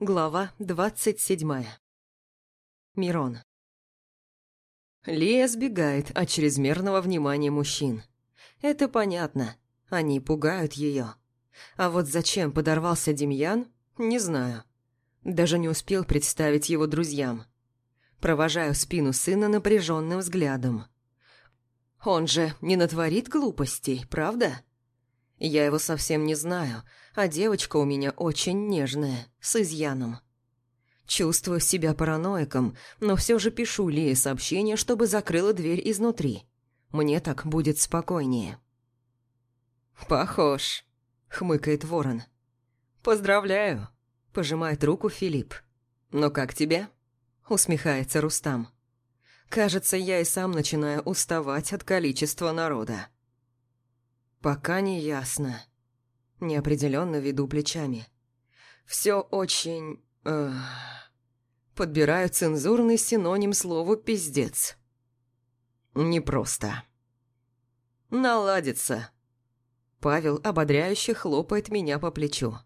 Глава двадцать седьмая. Мирон. Лия сбегает от чрезмерного внимания мужчин. Это понятно, они пугают ее. А вот зачем подорвался Демьян, не знаю. Даже не успел представить его друзьям. Провожаю спину сына напряженным взглядом. Он же не натворит глупостей, правда? Я его совсем не знаю, а девочка у меня очень нежная, с изъяном. Чувствую себя параноиком, но все же пишу Лие сообщение, чтобы закрыла дверь изнутри. Мне так будет спокойнее. «Похож», — хмыкает ворон. «Поздравляю», — пожимает руку Филипп. «Но как тебе?» — усмехается Рустам. «Кажется, я и сам начинаю уставать от количества народа». Пока не ясно. Неопределенно веду плечами. Все очень... Э, подбираю цензурный синоним слову «пиздец». Непросто. Наладится. Павел ободряюще хлопает меня по плечу.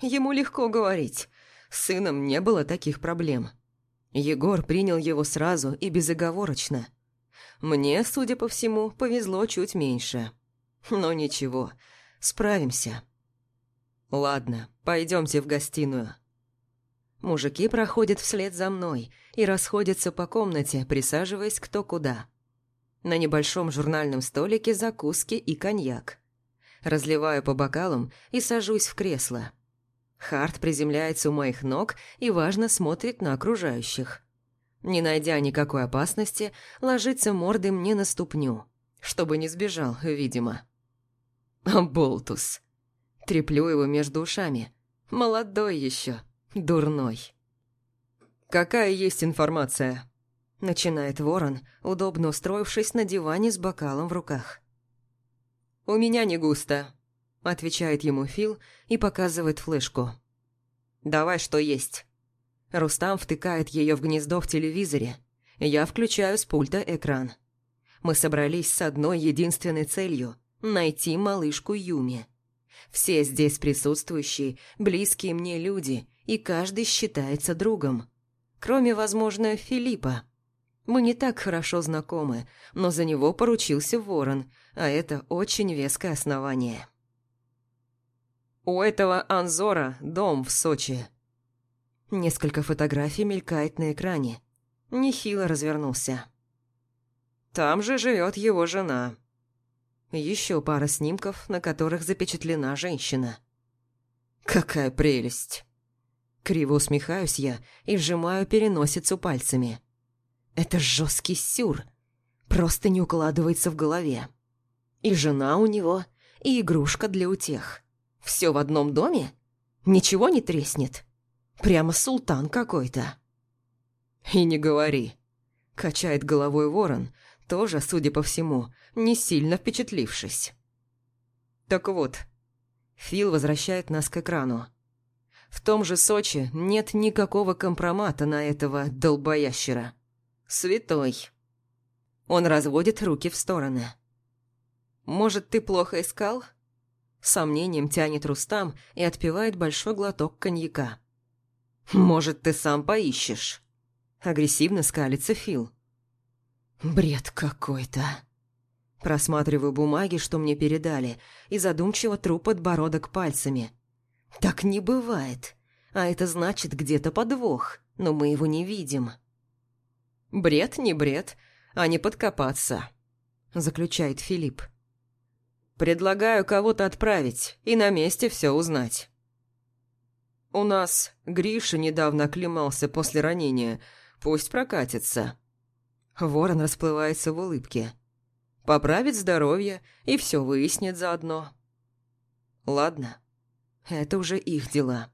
Ему легко говорить. С сыном не было таких проблем. Егор принял его сразу и безоговорочно. Мне, судя по всему, повезло чуть меньше. Но ничего, справимся. Ладно, пойдемте в гостиную. Мужики проходят вслед за мной и расходятся по комнате, присаживаясь кто куда. На небольшом журнальном столике закуски и коньяк. Разливаю по бокалам и сажусь в кресло. Харт приземляется у моих ног и важно смотрит на окружающих. Не найдя никакой опасности, ложится мордой мне на ступню, чтобы не сбежал, видимо. Болтус. Треплю его между ушами. Молодой еще, дурной. «Какая есть информация?» Начинает ворон, удобно устроившись на диване с бокалом в руках. «У меня не густо», – отвечает ему Фил и показывает флешку. «Давай, что есть». Рустам втыкает ее в гнездо в телевизоре. Я включаю с пульта экран. Мы собрались с одной единственной целью – найти малышку Юми. Все здесь присутствующие – близкие мне люди, и каждый считается другом. Кроме, возможно, Филиппа. Мы не так хорошо знакомы, но за него поручился Ворон, а это очень веское основание. У этого Анзора дом в Сочи. Несколько фотографий мелькает на экране. Нехило развернулся. Там же живет его жена. Еще пара снимков, на которых запечатлена женщина. Какая прелесть! Криво усмехаюсь я и сжимаю переносицу пальцами. Это жесткий сюр. Просто не укладывается в голове. И жена у него, и игрушка для утех. Все в одном доме? Ничего не треснет? Прямо султан какой-то. И не говори. Качает головой ворон, тоже, судя по всему, не сильно впечатлившись. Так вот, Фил возвращает нас к экрану. В том же Сочи нет никакого компромата на этого долбоящера. Святой. Он разводит руки в стороны. «Может, ты плохо искал?» Сомнением тянет Рустам и отпивает большой глоток коньяка. «Может, ты сам поищешь?» Агрессивно скалится Фил. Бред какой-то. Просматриваю бумаги, что мне передали, и задумчиво тру подбородок пальцами. Так не бывает. А это значит где-то подвох, но мы его не видим. Бред не бред, а не подкопаться, заключает Филипп. Предлагаю кого-то отправить и на месте все узнать. У нас Гриша недавно оклемался после ранения, пусть прокатится. Ворон расплывается в улыбке. Поправит здоровье и все выяснит заодно. Ладно, это уже их дела.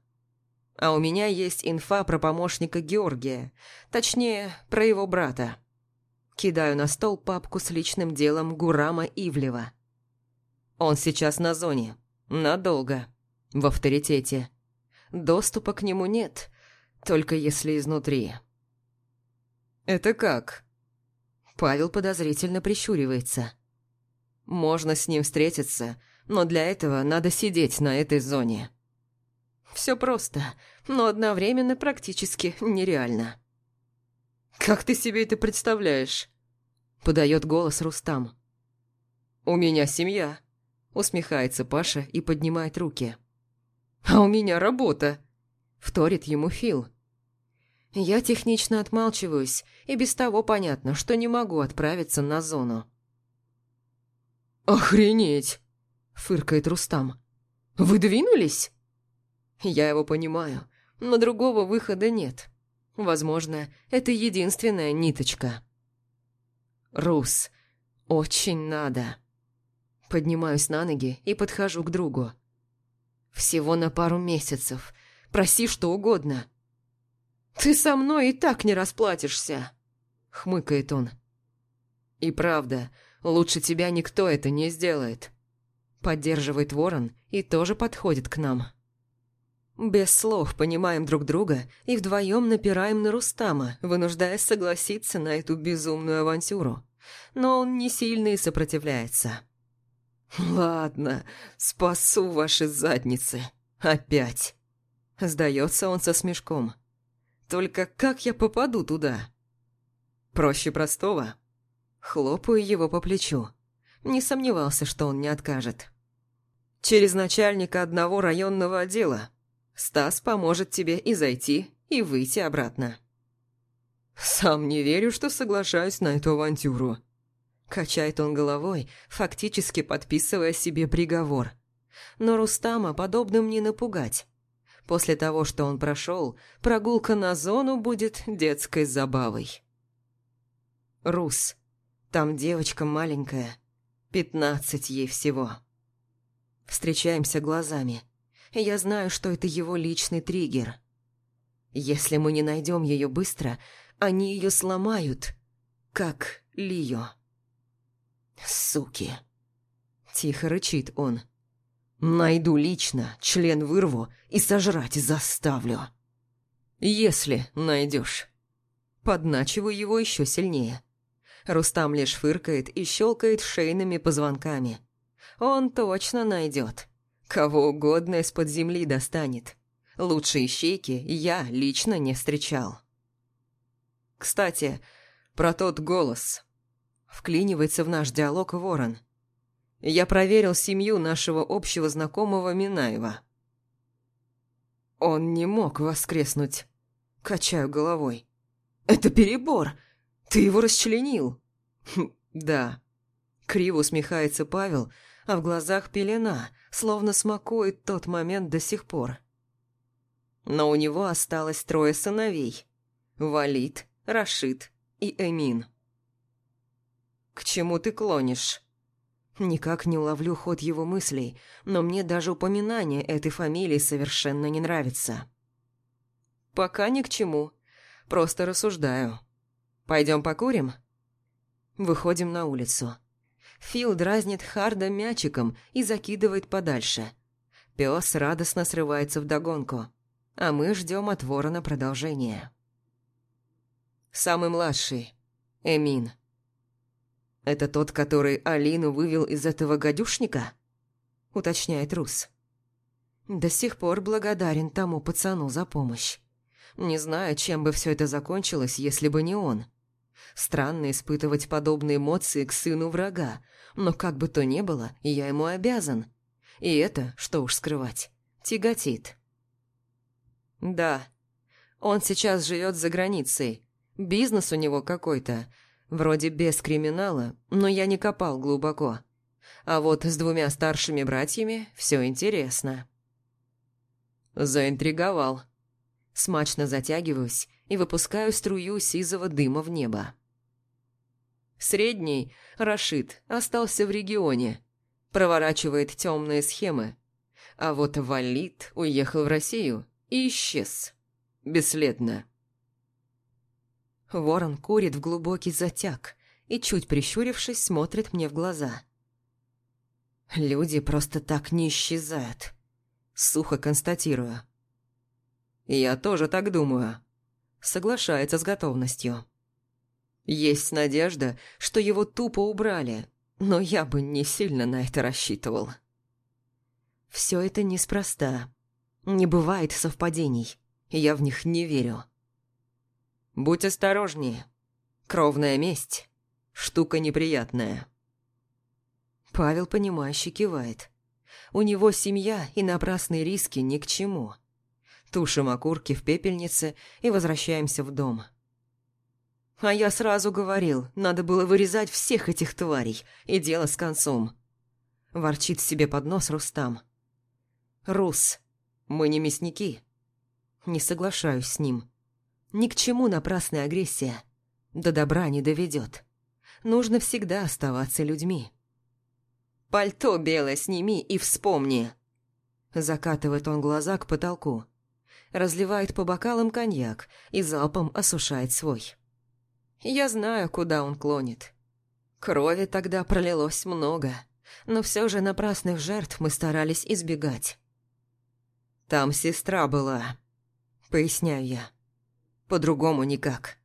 А у меня есть инфа про помощника Георгия, точнее, про его брата. Кидаю на стол папку с личным делом Гурама Ивлева. Он сейчас на зоне, надолго, в авторитете. Доступа к нему нет, только если изнутри. «Это как?» Павел подозрительно прищуривается. «Можно с ним встретиться, но для этого надо сидеть на этой зоне». Все просто, но одновременно практически нереально. «Как ты себе это представляешь?» – подает голос Рустам. «У меня семья», – усмехается Паша и поднимает руки. «А у меня работа», – вторит ему Фил. Я технично отмалчиваюсь, и без того понятно, что не могу отправиться на зону. «Охренеть!» – фыркает Рустам. «Вы двинулись?» Я его понимаю, но другого выхода нет. Возможно, это единственная ниточка. «Рус, очень надо». Поднимаюсь на ноги и подхожу к другу. «Всего на пару месяцев. Проси что угодно». «Ты со мной и так не расплатишься», — хмыкает он. «И правда, лучше тебя никто это не сделает». Поддерживает ворон и тоже подходит к нам. Без слов понимаем друг друга и вдвоем напираем на Рустама, вынуждая согласиться на эту безумную авантюру. Но он не сильно и сопротивляется. «Ладно, спасу ваши задницы. Опять». Сдается он со смешком. «Только как я попаду туда?» «Проще простого». Хлопаю его по плечу. Не сомневался, что он не откажет. «Через начальника одного районного отдела. Стас поможет тебе и зайти, и выйти обратно». «Сам не верю, что соглашаюсь на эту авантюру». Качает он головой, фактически подписывая себе приговор. Но Рустама подобным не напугать. После того, что он прошел, прогулка на зону будет детской забавой. Рус. Там девочка маленькая. Пятнадцать ей всего. Встречаемся глазами я знаю, что это его личный триггер. Если мы не найдем ее быстро, они ее сломают, как Лио. «Суки!» – тихо рычит он. «Найду лично, член вырву и сожрать заставлю». «Если найдешь». Подначиваю его еще сильнее. Рустам лишь фыркает и щелкает шейными позвонками. Он точно найдет. Кого угодно из-под земли достанет. Лучшие щейки я лично не встречал. Кстати, про тот голос. Вклинивается в наш диалог ворон. Я проверил семью нашего общего знакомого Минаева. Он не мог воскреснуть. Качаю головой. Это перебор. Ты его расчленил. Хм, да. Криво усмехается Павел, а в глазах пелена – словно смакует тот момент до сих пор. Но у него осталось трое сыновей – Валид, Рашид и Эмин. «К чему ты клонишь?» Никак не уловлю ход его мыслей, но мне даже упоминание этой фамилии совершенно не нравится. «Пока ни к чему. Просто рассуждаю. Пойдем покурим?» Выходим на улицу. Фил дразнит Харда мячиком и закидывает подальше. Пес радостно срывается в догонку, а мы ждем от ворона продолжения. Самый младший – Эмин. «Это тот, который Алину вывел из этого гадюшника?» – уточняет Рус. До сих пор благодарен тому пацану за помощь. Не знаю, чем бы все это закончилось, если бы не он. Странно испытывать подобные эмоции к сыну врага, но как бы то ни было, я ему обязан. И это, что уж скрывать, тяготит. Да, он сейчас живет за границей. Бизнес у него какой-то, вроде без криминала, но я не копал глубоко. А вот с двумя старшими братьями все интересно. Заинтриговал. Смачно затягиваюсь и выпускаю струю сизого дыма в небо. Средний, Рашид, остался в регионе. Проворачивает темные схемы. А вот Валид уехал в Россию и исчез. Бесследно. Ворон курит в глубокий затяг и, чуть прищурившись, смотрит мне в глаза. Люди просто так не исчезают. Сухо констатирую. Я тоже так думаю. Соглашается с готовностью. Есть надежда, что его тупо убрали, но я бы не сильно на это рассчитывал. Все это неспроста. Не бывает совпадений, я в них не верю. Будь осторожнее. Кровная месть – штука неприятная. Павел, понимающе кивает. У него семья и напрасные риски ни к чему. Тушим окурки в пепельнице и возвращаемся в дом. А я сразу говорил, надо было вырезать всех этих тварей, и дело с концом. Ворчит себе под нос Рустам. Рус, мы не мясники. Не соглашаюсь с ним. Ни к чему напрасная агрессия. До добра не доведет. Нужно всегда оставаться людьми. «Пальто белое сними и вспомни!» Закатывает он глаза к потолку. Разливает по бокалам коньяк и залпом осушает свой. Я знаю, куда он клонит. Крови тогда пролилось много, но все же напрасных жертв мы старались избегать. Там сестра была, поясняю я. По-другому никак.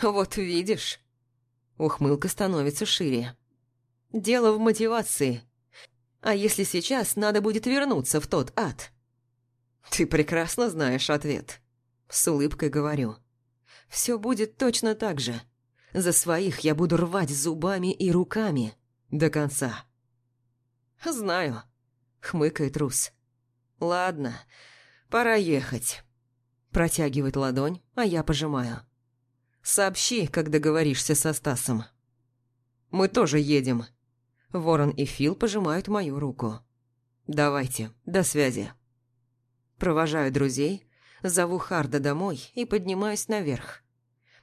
Вот видишь, ухмылка становится шире. Дело в мотивации. А если сейчас надо будет вернуться в тот ад? Ты прекрасно знаешь ответ. С улыбкой говорю. Все будет точно так же. За своих я буду рвать зубами и руками до конца. Знаю, хмыкает Рус. Ладно, пора ехать. Протягивает ладонь, а я пожимаю. Сообщи, как договоришься со Стасом. Мы тоже едем. Ворон и Фил пожимают мою руку. «Давайте, до связи». Провожаю друзей, зову Харда домой и поднимаюсь наверх.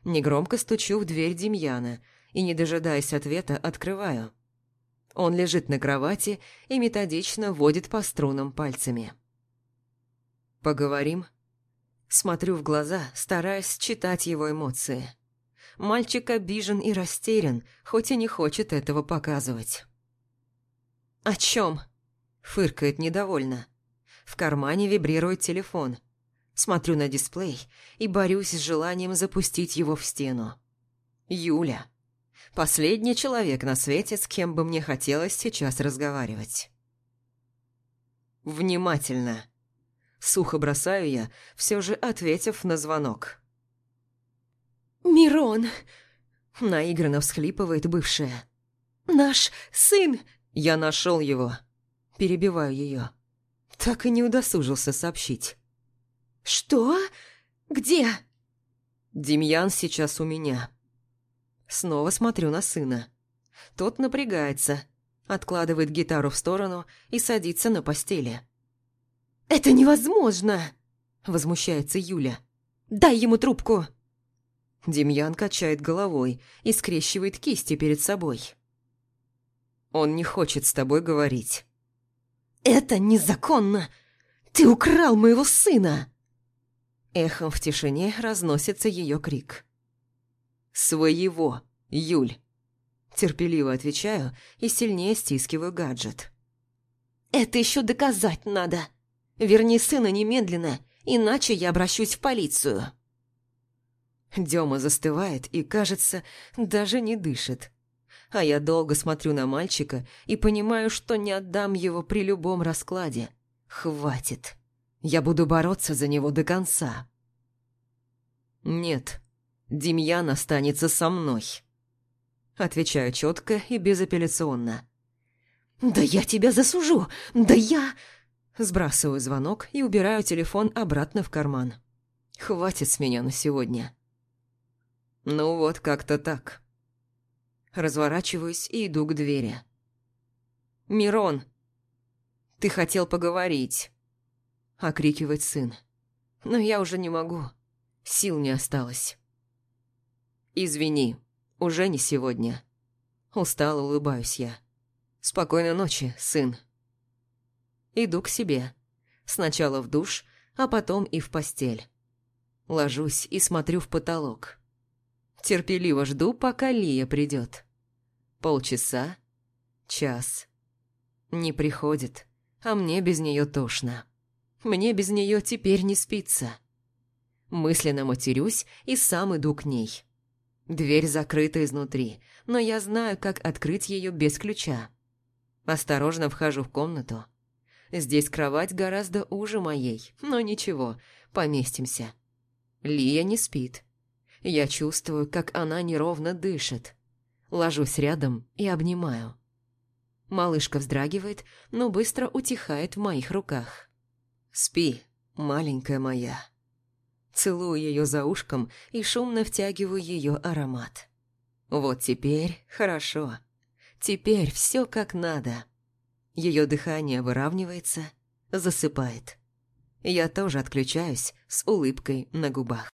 Негромко стучу в дверь Демьяна и, не дожидаясь ответа, открываю. Он лежит на кровати и методично водит по струнам пальцами. «Поговорим?» Смотрю в глаза, стараясь читать его эмоции. Мальчик обижен и растерян, хоть и не хочет этого показывать. «О чем?» – фыркает недовольно. В кармане вибрирует телефон. Смотрю на дисплей и борюсь с желанием запустить его в стену. Юля. Последний человек на свете, с кем бы мне хотелось сейчас разговаривать. Внимательно. Сухо бросаю я, все же ответив на звонок. «Мирон!» Наигранно всхлипывает бывшая. «Наш сын я нашел его. Перебиваю ее. Так и не удосужился сообщить. Что? Где? Демьян сейчас у меня. Снова смотрю на сына. Тот напрягается, откладывает гитару в сторону и садится на постели. «Это невозможно!» – возмущается Юля. «Дай ему трубку!» Демьян качает головой и скрещивает кисти перед собой. Он не хочет с тобой говорить». «Это незаконно! Ты украл моего сына!» Эхом в тишине разносится ее крик. «Своего, Юль!» Терпеливо отвечаю и сильнее стискиваю гаджет. «Это еще доказать надо! Верни сына немедленно, иначе я обращусь в полицию!» Дема застывает и, кажется, даже не дышит а я долго смотрю на мальчика и понимаю, что не отдам его при любом раскладе. Хватит. Я буду бороться за него до конца. Нет, Демьян останется со мной. Отвечаю четко и безапелляционно. «Да я тебя засужу! Да я...» Сбрасываю звонок и убираю телефон обратно в карман. Хватит с меня на сегодня. Ну вот как-то так. Разворачиваюсь и иду к двери. «Мирон, ты хотел поговорить!» Окрикивает сын. «Но я уже не могу. Сил не осталось». «Извини, уже не сегодня». Устало улыбаюсь я. «Спокойной ночи, сын». Иду к себе. Сначала в душ, а потом и в постель. Ложусь и смотрю в потолок. Терпеливо жду, пока Лия придет. Полчаса, час. Не приходит, а мне без нее тошно. Мне без нее теперь не спится. Мысленно матерюсь и сам иду к ней. Дверь закрыта изнутри, но я знаю, как открыть ее без ключа. Осторожно вхожу в комнату. Здесь кровать гораздо уже моей, но ничего, поместимся. Лия не спит. Я чувствую, как она неровно дышит. Ложусь рядом и обнимаю. Малышка вздрагивает, но быстро утихает в моих руках. «Спи, маленькая моя». Целую ее за ушком и шумно втягиваю ее аромат. Вот теперь хорошо. Теперь все как надо. Ее дыхание выравнивается, засыпает. Я тоже отключаюсь с улыбкой на губах.